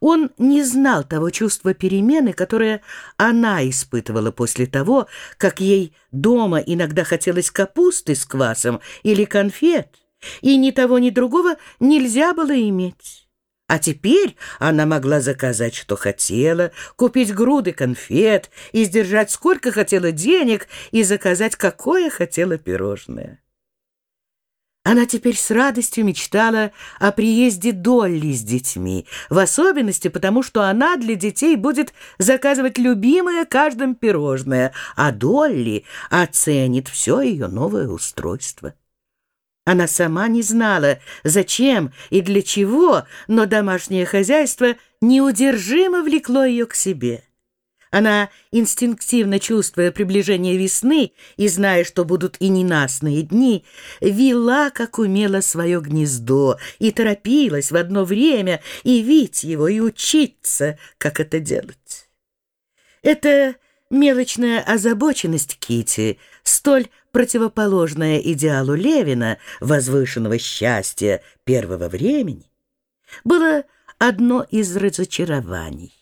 Он не знал того чувства перемены, которое она испытывала после того, как ей дома иногда хотелось капусты с квасом или конфет, и ни того, ни другого нельзя было иметь. А теперь она могла заказать, что хотела, купить груды конфет, и сдержать сколько хотела денег, и заказать какое хотела пирожное. Она теперь с радостью мечтала о приезде Долли с детьми, в особенности потому, что она для детей будет заказывать любимое каждым пирожное, а Долли оценит все ее новое устройство. Она сама не знала, зачем и для чего, но домашнее хозяйство неудержимо влекло ее к себе. Она, инстинктивно чувствуя приближение весны и зная, что будут и ненастные дни, вела, как умела, свое гнездо и торопилась в одно время и видеть его, и учиться, как это делать. Это мелочная озабоченность Кити, столь противоположная идеалу Левина, возвышенного счастья первого времени, было одно из разочарований.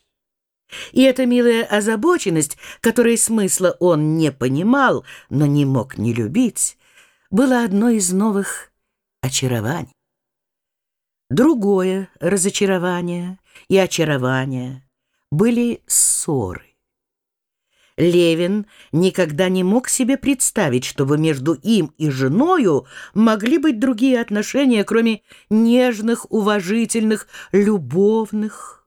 И эта милая озабоченность, которой смысла он не понимал, но не мог не любить, было одной из новых очарований. Другое разочарование и очарование были ссоры. Левин никогда не мог себе представить, чтобы между им и женою могли быть другие отношения, кроме нежных, уважительных, любовных,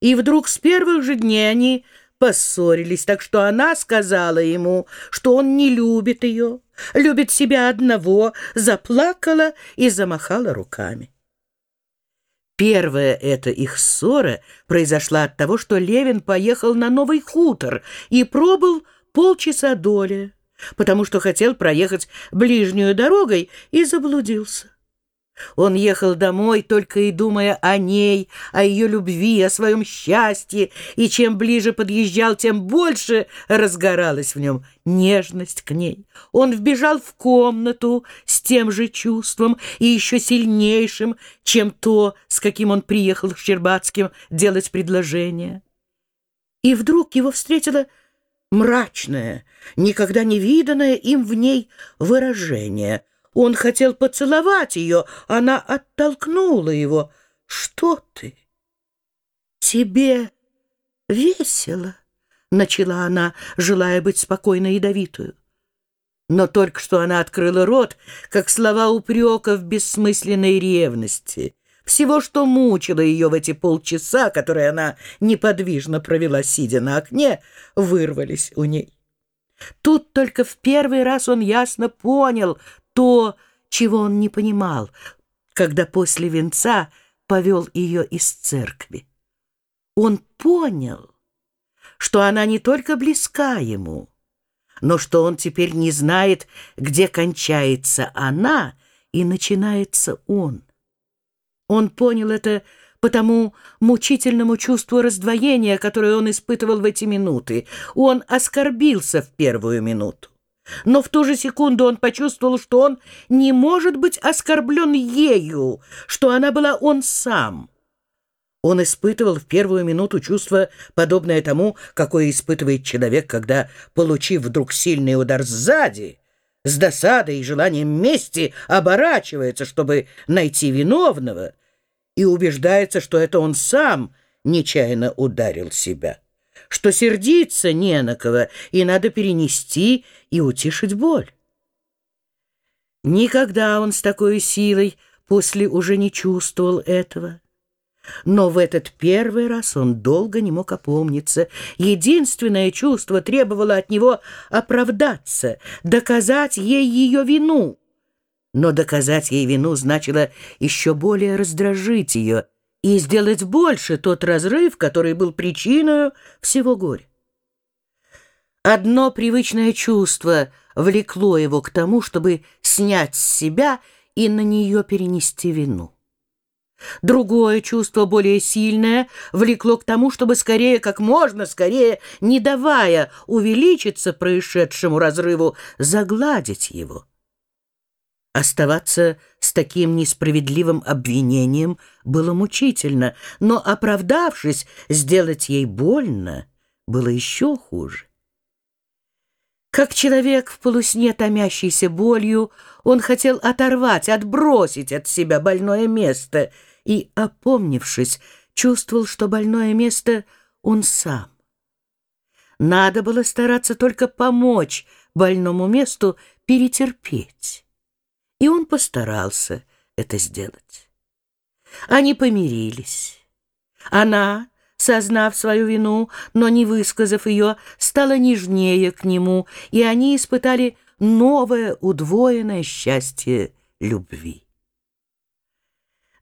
и вдруг с первых же дней они поссорились, так что она сказала ему, что он не любит ее, любит себя одного, заплакала и замахала руками. Первая эта их ссора произошла от того, что Левин поехал на Новый хутор и пробыл полчаса доли, потому что хотел проехать ближнюю дорогой и заблудился. Он ехал домой, только и думая о ней, о ее любви, о своем счастье, и чем ближе подъезжал, тем больше разгоралась в нем нежность к ней. Он вбежал в комнату с тем же чувством и еще сильнейшим, чем то, с каким он приехал к Щербацким делать предложение. И вдруг его встретило мрачное, никогда не виданное им в ней выражение — он хотел поцеловать ее, она оттолкнула его. «Что ты?» «Тебе весело?» — начала она, желая быть спокойной и ядовитую. Но только что она открыла рот, как слова упрека в бессмысленной ревности. Всего, что мучило ее в эти полчаса, которые она неподвижно провела, сидя на окне, вырвались у ней. Тут только в первый раз он ясно понял то, чего он не понимал, когда после венца повел ее из церкви. Он понял, что она не только близка ему, но что он теперь не знает, где кончается она и начинается он. Он понял это по тому мучительному чувству раздвоения, которое он испытывал в эти минуты. Он оскорбился в первую минуту. Но в ту же секунду он почувствовал, что он не может быть оскорблен ею, что она была он сам. Он испытывал в первую минуту чувство, подобное тому, какое испытывает человек, когда, получив вдруг сильный удар сзади, с досадой и желанием мести оборачивается, чтобы найти виновного, и убеждается, что это он сам нечаянно ударил себя что сердиться не на кого, и надо перенести и утишить боль. Никогда он с такой силой после уже не чувствовал этого. Но в этот первый раз он долго не мог опомниться. Единственное чувство требовало от него оправдаться, доказать ей ее вину. Но доказать ей вину значило еще более раздражить ее — и сделать больше тот разрыв, который был причиной всего горя. Одно привычное чувство влекло его к тому, чтобы снять с себя и на нее перенести вину. Другое чувство, более сильное, влекло к тому, чтобы скорее, как можно скорее, не давая увеличиться происшедшему разрыву, загладить его. Оставаться с таким несправедливым обвинением было мучительно, но, оправдавшись, сделать ей больно было еще хуже. Как человек в полусне, томящийся болью, он хотел оторвать, отбросить от себя больное место и, опомнившись, чувствовал, что больное место он сам. Надо было стараться только помочь больному месту перетерпеть. И он постарался это сделать. Они помирились. Она, сознав свою вину, но не высказав ее, стала нежнее к нему, и они испытали новое удвоенное счастье любви.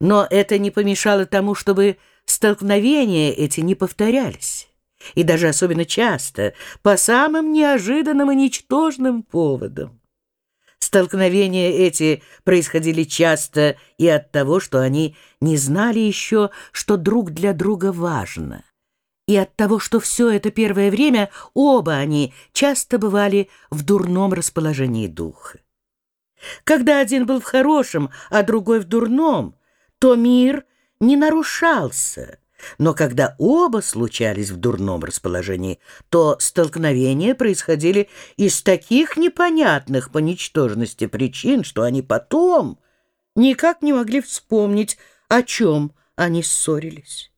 Но это не помешало тому, чтобы столкновения эти не повторялись, и даже особенно часто, по самым неожиданным и ничтожным поводам. Столкновения эти происходили часто и от того, что они не знали еще, что друг для друга важно, и от того, что все это первое время оба они часто бывали в дурном расположении духа. Когда один был в хорошем, а другой в дурном, то мир не нарушался, но когда оба случались в дурном расположении, то столкновения происходили из таких непонятных по ничтожности причин, что они потом никак не могли вспомнить, о чем они ссорились.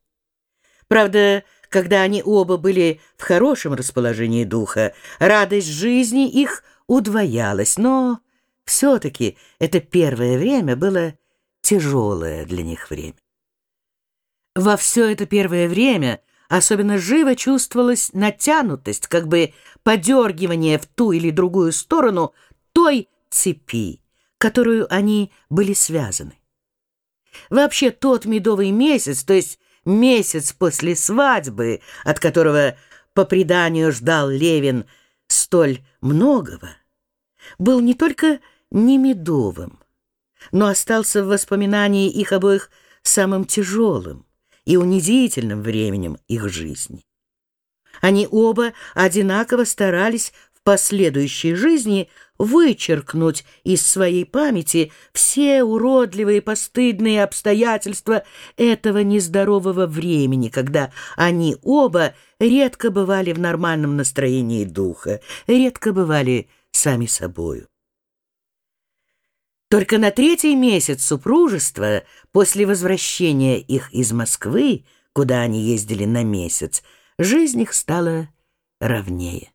Правда, когда они оба были в хорошем расположении духа, радость жизни их удвоялась, но все-таки это первое время было тяжелое для них время. Во все это первое время особенно живо чувствовалась натянутость, как бы подергивание в ту или другую сторону той цепи, которую они были связаны. Вообще тот медовый месяц, то есть месяц после свадьбы, от которого по преданию ждал Левин столь многого, был не только не медовым, но остался в воспоминании их обоих самым тяжелым и унизительным временем их жизни. Они оба одинаково старались в последующей жизни вычеркнуть из своей памяти все уродливые постыдные обстоятельства этого нездорового времени, когда они оба редко бывали в нормальном настроении духа, редко бывали сами собою. Только на третий месяц супружества, после возвращения их из Москвы, куда они ездили на месяц, жизнь их стала ровнее.